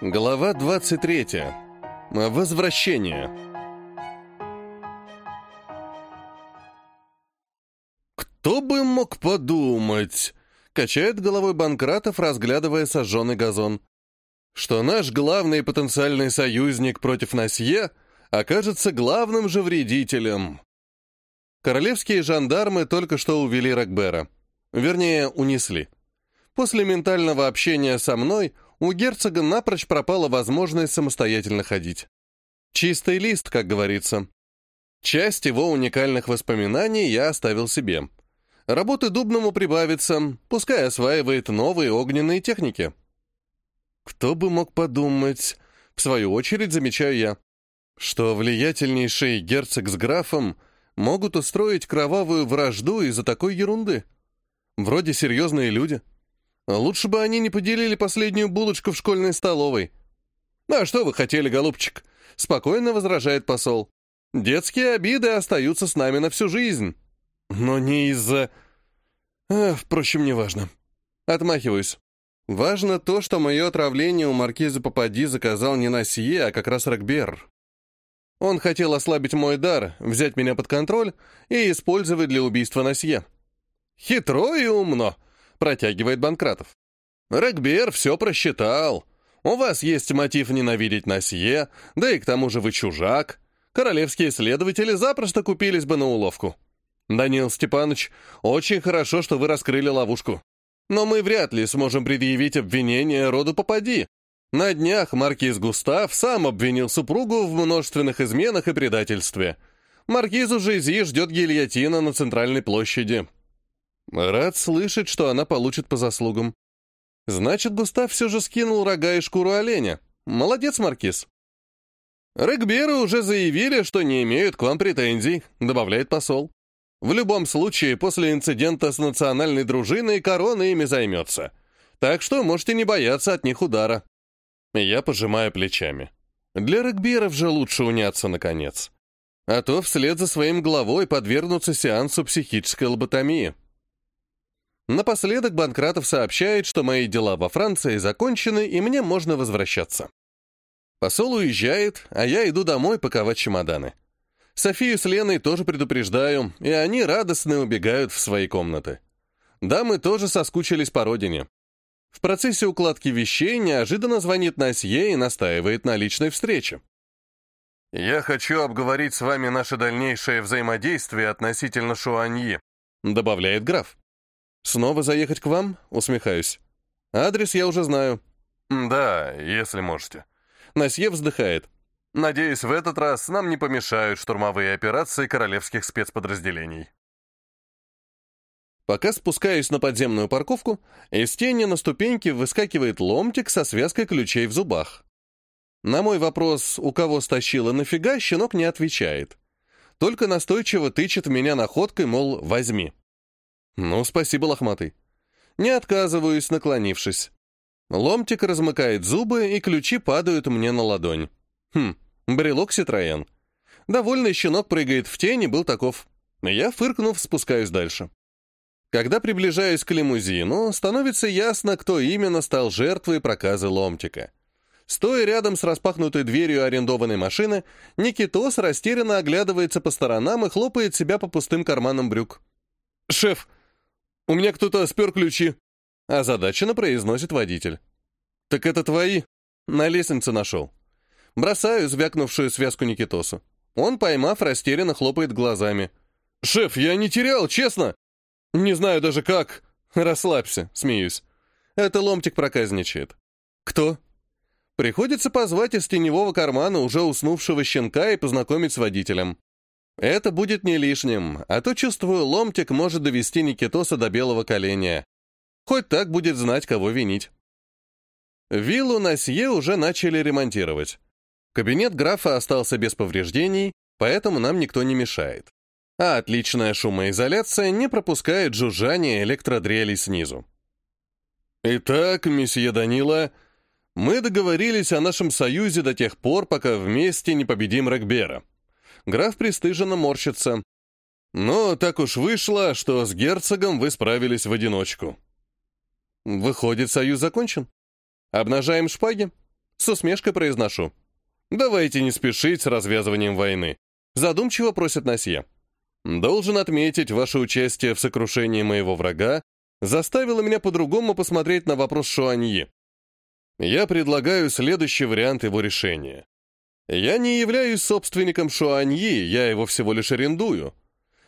Глава 23. Возвращение. «Кто бы мог подумать?» — качает головой Банкратов, разглядывая сожженный газон. «Что наш главный потенциальный союзник против Насье окажется главным же вредителем». Королевские жандармы только что увели Рокбера. Вернее, унесли. После ментального общения со мной у герцога напрочь пропала возможность самостоятельно ходить. Чистый лист, как говорится. Часть его уникальных воспоминаний я оставил себе. Работы Дубному прибавится, пускай осваивает новые огненные техники. Кто бы мог подумать, в свою очередь замечаю я, что влиятельнейший герцог с графом могут устроить кровавую вражду из-за такой ерунды. Вроде серьезные люди. Лучше бы они не поделили последнюю булочку в школьной столовой. «А что вы хотели, голубчик?» — спокойно возражает посол. «Детские обиды остаются с нами на всю жизнь». «Но не из-за...» «Впрочем, неважно». Отмахиваюсь. Важно то, что мое отравление у маркиза Попади заказал не Насье, а как раз Рокбер. Он хотел ослабить мой дар, взять меня под контроль и использовать для убийства Насье. «Хитро и умно», — протягивает Банкратов. «Регбер все просчитал. У вас есть мотив ненавидеть Насье, да и к тому же вы чужак. Королевские следователи запросто купились бы на уловку. Данил Степанович, очень хорошо, что вы раскрыли ловушку. Но мы вряд ли сможем предъявить обвинение роду попади. На днях маркиз Густав сам обвинил супругу в множественных изменах и предательстве. Маркизу Жизи ждет гильотина на центральной площади. Рад слышать, что она получит по заслугам. Значит, Густав все же скинул рога и шкуру оленя. Молодец, Маркиз. Регберы уже заявили, что не имеют к вам претензий, добавляет посол. В любом случае, после инцидента с национальной дружиной корона ими займется. Так что можете не бояться от них удара. Я пожимаю плечами. Для регберов же лучше уняться, наконец. А то вслед за своим главой подвергнуться сеансу психической лоботомии. Напоследок Банкратов сообщает, что мои дела во Франции закончены, и мне можно возвращаться. Посол уезжает, а я иду домой паковать чемоданы. Софию с Леной тоже предупреждаю, и они радостно убегают в свои комнаты. Дамы тоже соскучились по родине. В процессе укладки вещей неожиданно звонит Насье и настаивает на личной встрече. «Я хочу обговорить с вами наше дальнейшее взаимодействие относительно Шуаньи», добавляет граф. «Снова заехать к вам?» — усмехаюсь. «Адрес я уже знаю». «Да, если можете». Насье вздыхает. «Надеюсь, в этот раз нам не помешают штурмовые операции королевских спецподразделений». Пока спускаюсь на подземную парковку, из тени на ступеньке выскакивает ломтик со связкой ключей в зубах. На мой вопрос, у кого стащила нафига, щенок не отвечает. Только настойчиво тычет меня находкой, мол, возьми. «Ну, спасибо, лохматый». Не отказываюсь, наклонившись. Ломтик размыкает зубы, и ключи падают мне на ладонь. Хм, брелок Ситроен. Довольный щенок прыгает в тень и был таков. Я, фыркнув, спускаюсь дальше. Когда приближаюсь к лимузину, становится ясно, кто именно стал жертвой проказа ломтика. Стоя рядом с распахнутой дверью арендованной машины, Никитос растерянно оглядывается по сторонам и хлопает себя по пустым карманам брюк. «Шеф, у меня кто-то спер ключи», — озадаченно произносит водитель. «Так это твои?» На лестнице нашел. Бросаю звякнувшую связку Никитосу. Он, поймав, растерянно хлопает глазами. «Шеф, я не терял, честно!» «Не знаю даже как!» «Расслабься», — смеюсь. Это ломтик проказничает. «Кто?» Приходится позвать из теневого кармана уже уснувшего щенка и познакомить с водителем. Это будет не лишним, а то, чувствую, ломтик может довести Никитоса до белого коленя. Хоть так будет знать, кого винить. Виллу Насье уже начали ремонтировать. Кабинет графа остался без повреждений, поэтому нам никто не мешает. А отличная шумоизоляция не пропускает жужжание электродрелей снизу. «Итак, месье Данила, мы договорились о нашем союзе до тех пор, пока вместе не победим Рокбера», Граф пристыженно морщится. «Но так уж вышло, что с герцогом вы справились в одиночку». «Выходит, союз закончен? Обнажаем шпаги?» С усмешкой произношу. Давайте не спешить с развязыванием войны. Задумчиво просит Насье. Должен отметить, ваше участие в сокрушении моего врага заставило меня по-другому посмотреть на вопрос Шуаньи. Я предлагаю следующий вариант его решения. Я не являюсь собственником Шуаньи, я его всего лишь арендую.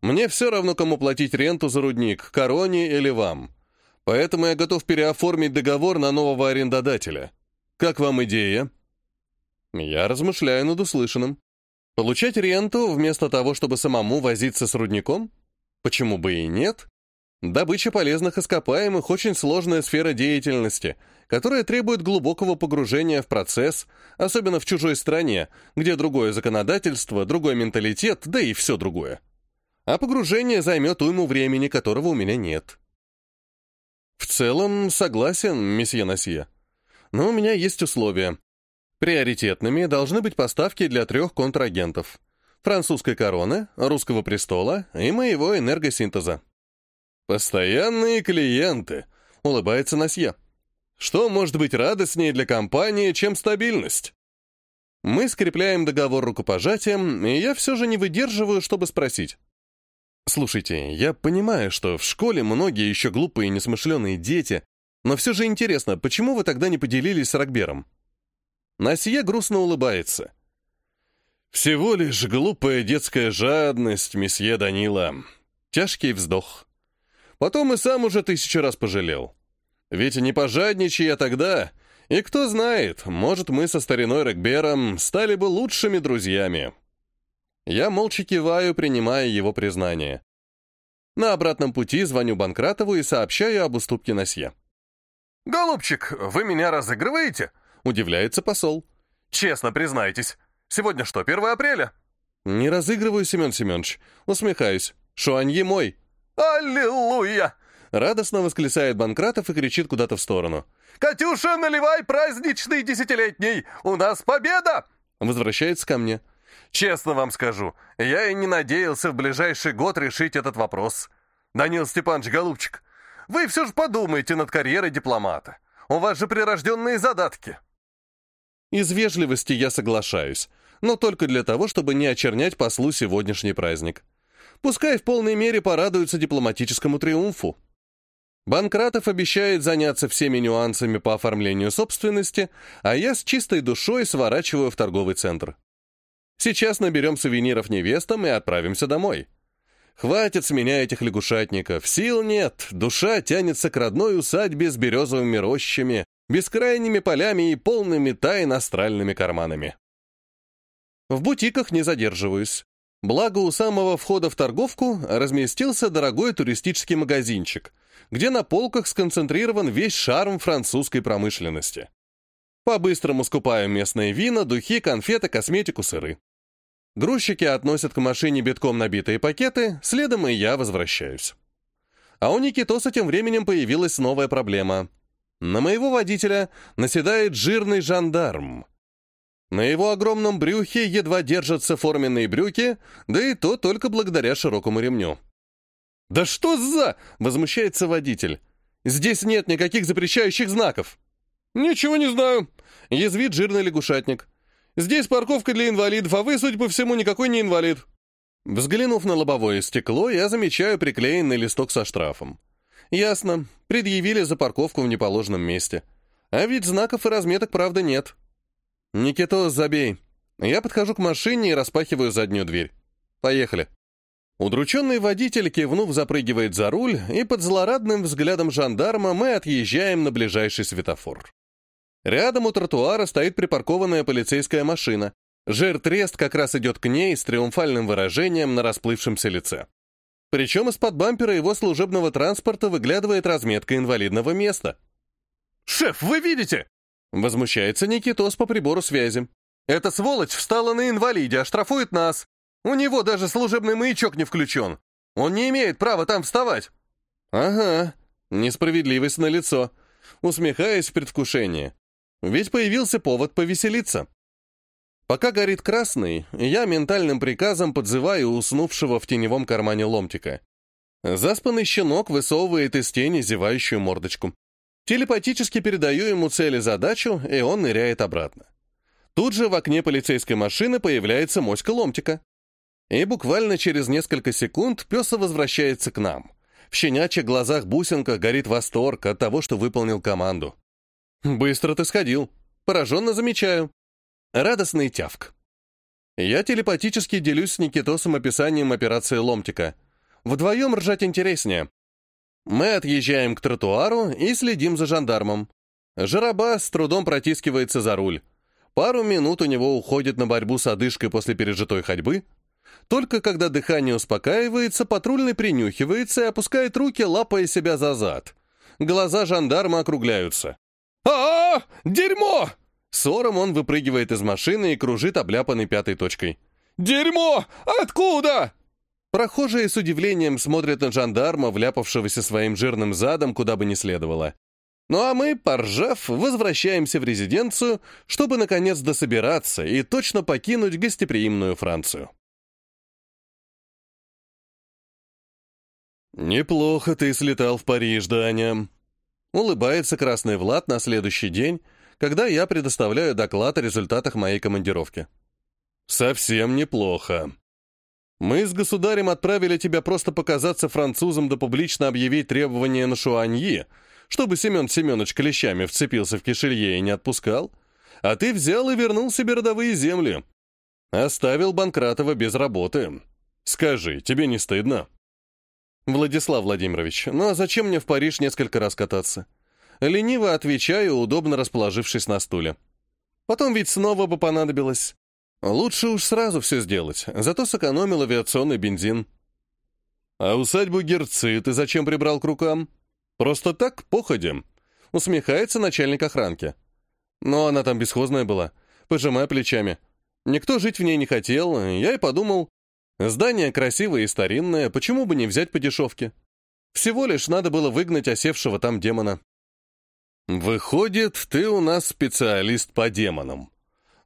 Мне все равно, кому платить ренту за рудник, короне или вам. Поэтому я готов переоформить договор на нового арендодателя. Как вам идея? Я размышляю над услышанным. Получать ренту вместо того, чтобы самому возиться с рудником? Почему бы и нет? Добыча полезных ископаемых – очень сложная сфера деятельности, которая требует глубокого погружения в процесс, особенно в чужой стране, где другое законодательство, другой менталитет, да и все другое. А погружение займет уйму времени, которого у меня нет. В целом, согласен, месье Насье. Но у меня есть условия. Приоритетными должны быть поставки для трех контрагентов. Французской короны, русского престола и моего энергосинтеза. «Постоянные клиенты», — улыбается Насье. «Что может быть радостнее для компании, чем стабильность?» Мы скрепляем договор рукопожатием, и я все же не выдерживаю, чтобы спросить. «Слушайте, я понимаю, что в школе многие еще глупые и несмышленые дети, но все же интересно, почему вы тогда не поделились с Рокбером?» Насье грустно улыбается. «Всего лишь глупая детская жадность, месье Данила». Тяжкий вздох. Потом и сам уже тысячу раз пожалел. Ведь не пожадничай я тогда, и кто знает, может, мы со стариной Рекбером стали бы лучшими друзьями. Я молча киваю, принимая его признание. На обратном пути звоню Банкратову и сообщаю об уступке Насье. «Голубчик, вы меня разыгрываете?» — удивляется посол. «Честно признайтесь, сегодня что, 1 апреля?» «Не разыгрываю, Семен Семенович. Усмехаюсь. Шуаньи мой». «Аллилуйя!» Радостно восклицает Банкратов и кричит куда-то в сторону. «Катюша, наливай праздничный десятилетний! У нас победа!» Возвращается ко мне. «Честно вам скажу, я и не надеялся в ближайший год решить этот вопрос. Данил Степанович Голубчик, вы все же подумайте над карьерой дипломата. У вас же прирожденные задатки». Из вежливости я соглашаюсь, но только для того, чтобы не очернять послу сегодняшний праздник. Пускай в полной мере порадуются дипломатическому триумфу. Банкратов обещает заняться всеми нюансами по оформлению собственности, а я с чистой душой сворачиваю в торговый центр. Сейчас наберем сувениров невестам и отправимся домой. Хватит с меня этих лягушатников, сил нет, душа тянется к родной усадьбе с березовыми рощами, бескрайними полями и полными тайн астральными карманами. В бутиках не задерживаюсь. Благо, у самого входа в торговку разместился дорогой туристический магазинчик, где на полках сконцентрирован весь шарм французской промышленности. По-быстрому скупаю местные вина, духи, конфеты, косметику, сыры. Грузчики относят к машине битком набитые пакеты, следом и я возвращаюсь. А у Никитоса тем временем появилась новая проблема. На моего водителя наседает жирный жандарм. На его огромном брюхе едва держатся форменные брюки, да и то только благодаря широкому ремню. «Да что за...» — возмущается водитель. «Здесь нет никаких запрещающих знаков». «Ничего не знаю», — язвит жирный лягушатник. «Здесь парковка для инвалидов, а вы, судя по всему, никакой не инвалид». Взглянув на лобовое стекло, я замечаю приклеенный листок со штрафом. Ясно, предъявили за парковку в неположенном месте. А ведь знаков и разметок, правда, нет. «Никитос, забей». Я подхожу к машине и распахиваю заднюю дверь. «Поехали». Удрученный водитель, кивнув, запрыгивает за руль, и под злорадным взглядом жандарма мы отъезжаем на ближайший светофор. Рядом у тротуара стоит припаркованная полицейская машина. Жир-трест как раз идет к ней с триумфальным выражением на расплывшемся лице. Причем из-под бампера его служебного транспорта выглядывает разметка инвалидного места. «Шеф, вы видите?» Возмущается Никитос по прибору связи. «Эта сволочь встала на инвалиде, а штрафует нас. У него даже служебный маячок не включен. Он не имеет права там вставать». «Ага, несправедливость на лицо. Усмехаясь в предвкушении. Ведь появился повод повеселиться. Пока горит красный, я ментальным приказом подзываю уснувшего в теневом кармане ломтика. Заспанный щенок высовывает из тени зевающую мордочку. Телепатически передаю ему цель и задачу, и он ныряет обратно. Тут же в окне полицейской машины появляется моська ломтика. И буквально через несколько секунд пес возвращается к нам. В щенячьих глазах бусинка горит восторг от того, что выполнил команду. «Быстро ты сходил. Пораженно замечаю». Радостный тявк. Я телепатически делюсь с Никитосом описанием операции ломтика. Вдвоем ржать интереснее. Мы отъезжаем к тротуару и следим за жандармом. Жараба с трудом протискивается за руль. Пару минут у него уходит на борьбу с одышкой после пережитой ходьбы. Только когда дыхание успокаивается, патрульный принюхивается и опускает руки, лапая себя за зад. Глаза жандарма округляются. а, -а, -а Дерьмо!» Сором он выпрыгивает из машины и кружит обляпанной пятой точкой. «Дерьмо! Откуда?» Прохожие с удивлением смотрят на жандарма, вляпавшегося своим жирным задом, куда бы ни следовало. Ну а мы, поржав, возвращаемся в резиденцию, чтобы, наконец, дособираться и точно покинуть гостеприимную Францию. «Неплохо ты слетал в Париж, Даня», — улыбается Красный Влад на следующий день, когда я предоставляю доклад о результатах моей командировки. «Совсем неплохо. Мы с государем отправили тебя просто показаться французам да публично объявить требования на Шуаньи, чтобы Семен Семенович клещами вцепился в кишелье и не отпускал, а ты взял и вернул себе родовые земли. Оставил Банкратова без работы. Скажи, тебе не стыдно?» «Владислав Владимирович, ну а зачем мне в Париж несколько раз кататься?» Лениво отвечаю, удобно расположившись на стуле. Потом ведь снова бы понадобилось. Лучше уж сразу все сделать, зато сэкономил авиационный бензин. А усадьбу Герцы ты зачем прибрал к рукам? Просто так, походем. Усмехается начальник охранки. Но она там бесхозная была, пожимая плечами. Никто жить в ней не хотел, я и подумал, здание красивое и старинное, почему бы не взять по дешевке? Всего лишь надо было выгнать осевшего там демона. «Выходит, ты у нас специалист по демонам»,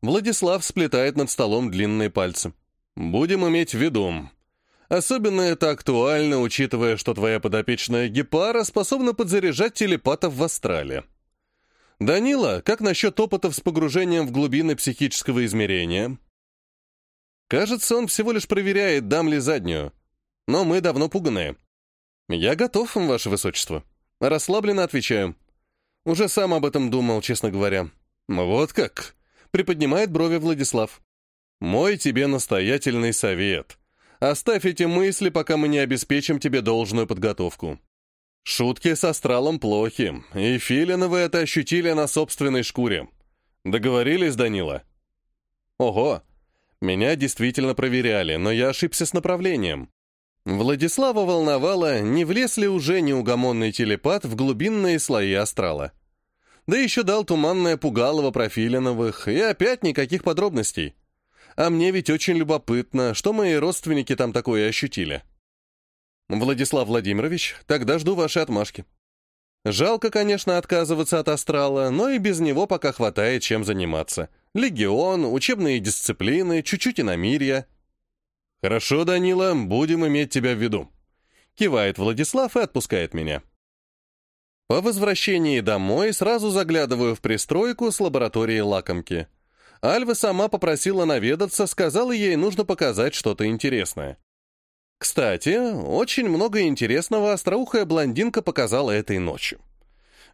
Владислав сплетает над столом длинные пальцы. «Будем иметь в виду. Особенно это актуально, учитывая, что твоя подопечная Гепара способна подзаряжать телепатов в астрале. Данила, как насчет опытов с погружением в глубины психического измерения?» Кажется, он всего лишь проверяет, дам ли заднюю. Но мы давно пуганые. Я готов, ваше высочество. Расслабленно отвечаю. Уже сам об этом думал, честно говоря. Вот как? Приподнимает брови Владислав. «Мой тебе настоятельный совет. Оставь эти мысли, пока мы не обеспечим тебе должную подготовку. Шутки с астралом плохи, и Филина вы это ощутили на собственной шкуре. Договорились, Данила?» «Ого! Меня действительно проверяли, но я ошибся с направлением». Владислава волновала, не влез ли уже неугомонный телепат в глубинные слои астрала. Да еще дал туманное пугалово про Филиновых, и опять никаких подробностей. А мне ведь очень любопытно, что мои родственники там такое ощутили. Владислав Владимирович, тогда жду вашей отмашки. Жалко, конечно, отказываться от астрала, но и без него пока хватает чем заниматься. Легион, учебные дисциплины, чуть-чуть иномирья. Хорошо, Данила, будем иметь тебя в виду. Кивает Владислав и отпускает меня. По возвращении домой сразу заглядываю в пристройку с лабораторией лакомки. Альва сама попросила наведаться, сказала ей, нужно показать что-то интересное. Кстати, очень много интересного остроухая блондинка показала этой ночью.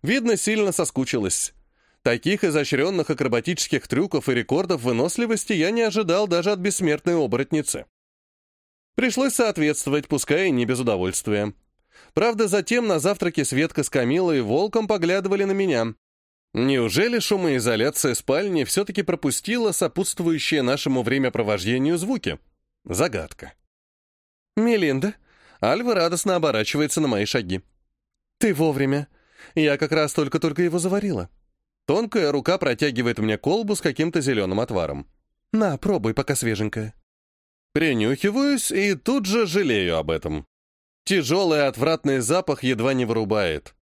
Видно, сильно соскучилась. Таких изощренных акробатических трюков и рекордов выносливости я не ожидал даже от бессмертной оборотницы. Пришлось соответствовать, пускай и не без удовольствия. Правда, затем на завтраке Светка с Камилой Волком поглядывали на меня. Неужели шумоизоляция спальни все-таки пропустила сопутствующие нашему времяпровождению звуки? Загадка. «Мелинда», Альва радостно оборачивается на мои шаги. «Ты вовремя. Я как раз только-только его заварила». Тонкая рука протягивает мне колбу с каким-то зеленым отваром. «На, пробуй, пока свеженькая». Принюхиваюсь и тут же жалею об этом. Тяжелый отвратный запах едва не вырубает.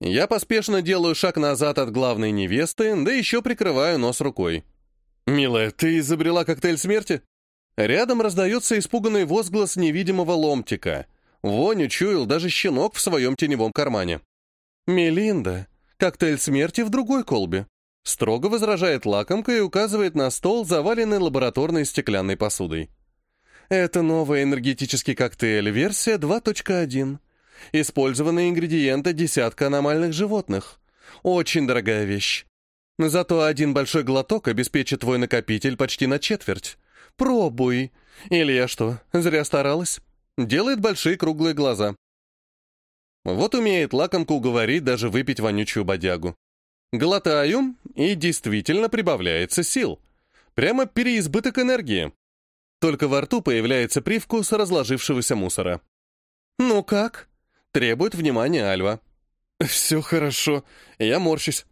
Я поспешно делаю шаг назад от главной невесты, да еще прикрываю нос рукой. «Милая, ты изобрела коктейль смерти?» Рядом раздается испуганный возглас невидимого ломтика. Воню чуял даже щенок в своем теневом кармане. «Мелинда!» Коктейль смерти в другой колбе. Строго возражает лакомка и указывает на стол, заваленный лабораторной стеклянной посудой. Это новый энергетический коктейль, версия 2.1. Использованные ингредиенты десятка аномальных животных. Очень дорогая вещь. Зато один большой глоток обеспечит твой накопитель почти на четверть. Пробуй. Или я что, зря старалась? Делает большие круглые глаза. Вот умеет лакомку уговорить даже выпить вонючую бодягу. Глотаю, и действительно прибавляется сил. Прямо переизбыток энергии. Только во рту появляется привкус разложившегося мусора. «Ну как?» — требует внимания Альва. «Все хорошо, я морщусь.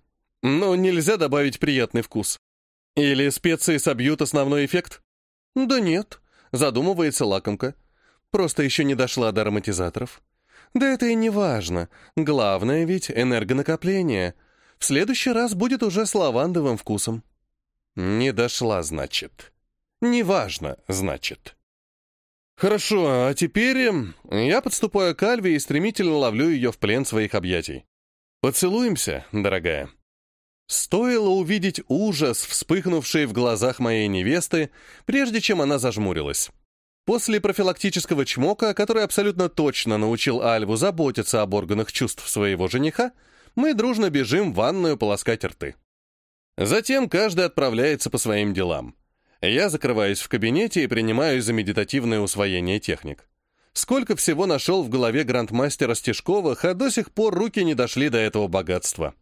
Но нельзя добавить приятный вкус. Или специи собьют основной эффект?» «Да нет», — задумывается лакомка. «Просто еще не дошла до ароматизаторов». «Да это и не важно. Главное ведь энергонакопление». В следующий раз будет уже с лавандовым вкусом. Не дошла, значит. Неважно, значит. Хорошо, а теперь эм, я подступаю к Альве и стремительно ловлю ее в плен своих объятий. Поцелуемся, дорогая. Стоило увидеть ужас, вспыхнувший в глазах моей невесты, прежде чем она зажмурилась. После профилактического чмока, который абсолютно точно научил Альву заботиться об органах чувств своего жениха, мы дружно бежим в ванную полоскать рты. Затем каждый отправляется по своим делам. Я закрываюсь в кабинете и принимаюсь за медитативное усвоение техник. Сколько всего нашел в голове грандмастера Стешковых, а до сих пор руки не дошли до этого богатства.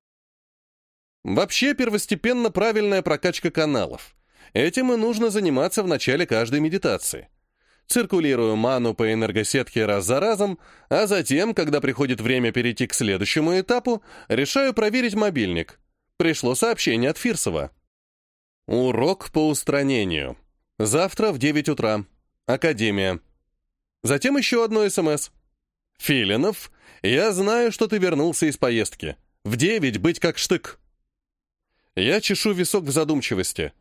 Вообще, первостепенно правильная прокачка каналов. Этим и нужно заниматься в начале каждой медитации циркулирую ману по энергосетке раз за разом, а затем, когда приходит время перейти к следующему этапу, решаю проверить мобильник. Пришло сообщение от Фирсова. Урок по устранению. Завтра в 9 утра. Академия. Затем еще одно СМС. Филинов, я знаю, что ты вернулся из поездки. В 9 быть как штык. Я чешу висок в задумчивости.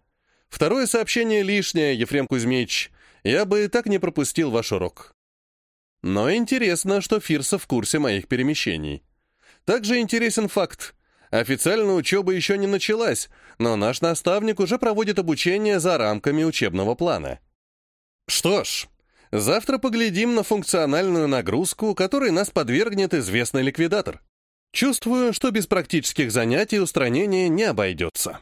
Второе сообщение лишнее, Ефрем Кузьмич я бы и так не пропустил ваш урок. Но интересно, что Фирса в курсе моих перемещений. Также интересен факт. Официальная учеба еще не началась, но наш наставник уже проводит обучение за рамками учебного плана. Что ж, завтра поглядим на функциональную нагрузку, которой нас подвергнет известный ликвидатор. Чувствую, что без практических занятий устранение не обойдется.